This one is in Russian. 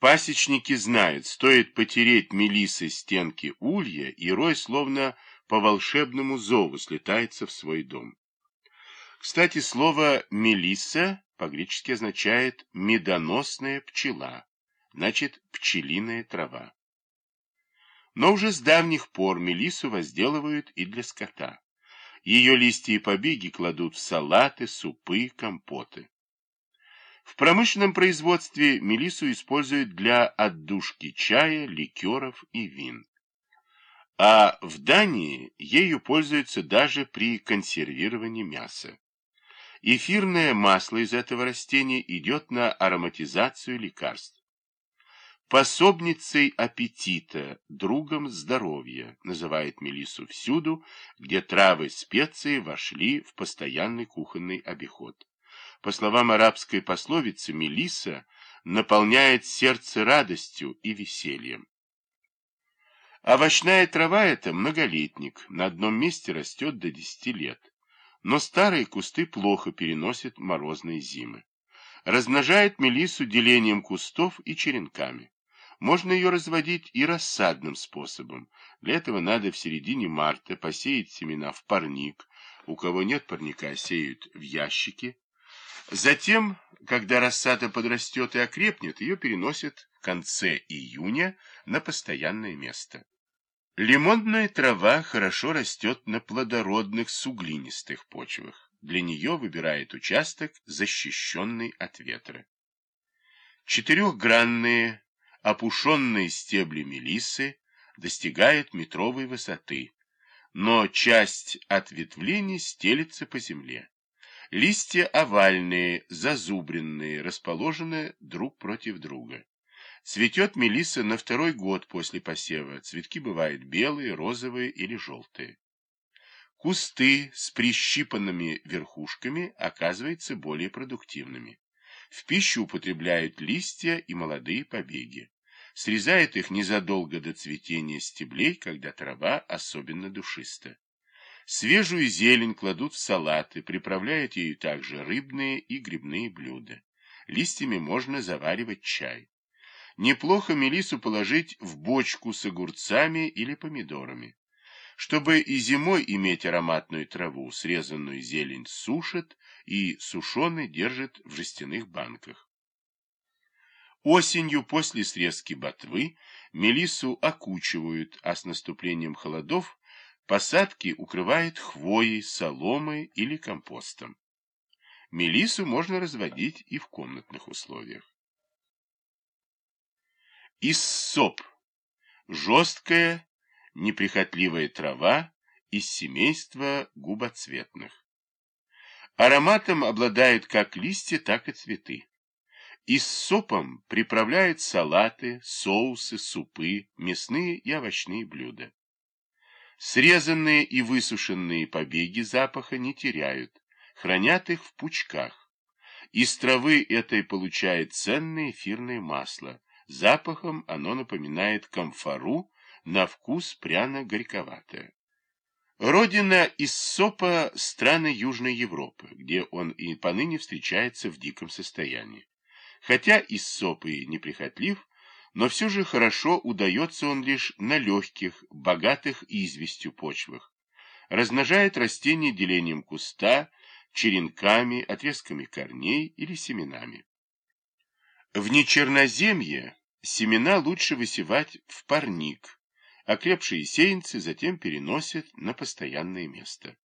Пасечники знают, стоит потереть мелисы стенки улья, и рой словно по волшебному зову слетается в свой дом. Кстати, слово «мелисса» по-гречески означает «медоносная пчела», значит, пчелиная трава. Но уже с давних пор мелиссу возделывают и для скота. Ее листья и побеги кладут в салаты, супы, компоты. В промышленном производстве мелиссу используют для отдушки чая, ликеров и вин. А в Дании ею пользуются даже при консервировании мяса. Эфирное масло из этого растения идет на ароматизацию лекарств. Пособницей аппетита, другом здоровья, называет мелиссу всюду, где травы, специи вошли в постоянный кухонный обиход. По словам арабской пословицы, Мелиса наполняет сердце радостью и весельем. Овощная трава – это многолетник, на одном месте растет до 10 лет. Но старые кусты плохо переносят морозные зимы. Размножает мелису делением кустов и черенками. Можно ее разводить и рассадным способом. Для этого надо в середине марта посеять семена в парник. У кого нет парника, сеют в ящики. Затем, когда рассада подрастет и окрепнет, ее переносят в конце июня на постоянное место. Лимонная трава хорошо растет на плодородных суглинистых почвах. Для нее выбирает участок, защищенный от ветра. Четырехгранные, опушенные стебли мелиссы достигают метровой высоты, но часть ответвлений стелится по земле. Листья овальные, зазубренные, расположены друг против друга. Цветет мелисса на второй год после посева. Цветки бывают белые, розовые или желтые. Кусты с прищипанными верхушками оказываются более продуктивными. В пищу употребляют листья и молодые побеги. Срезают их незадолго до цветения стеблей, когда трава особенно душиста. Свежую зелень кладут в салаты, приправляют ею также рыбные и грибные блюда. Листьями можно заваривать чай. Неплохо мелису положить в бочку с огурцами или помидорами. Чтобы и зимой иметь ароматную траву, срезанную зелень сушат и сушеный держат в жестяных банках. Осенью после срезки ботвы мелису окучивают, а с наступлением холодов Посадки укрывает хвоей, соломой или компостом. Мелиссу можно разводить и в комнатных условиях. Иссоп. Жесткая, неприхотливая трава из семейства губоцветных. Ароматом обладают как листья, так и цветы. Иссопом приправляют салаты, соусы, супы, мясные и овощные блюда. Срезанные и высушенные побеги запаха не теряют, хранят их в пучках. Из травы этой получает ценное эфирное масло. Запахом оно напоминает камфору, на вкус пряно-горьковатое. Родина иссопа – страны Южной Европы, где он и поныне встречается в диком состоянии. Хотя иссоп и неприхотлив, но все же хорошо удается он лишь на легких, богатых известью почвах. Размножает растения делением куста, черенками, отрезками корней или семенами. В нечерноземье семена лучше высевать в парник, окрепшие сеянцы затем переносят на постоянное место.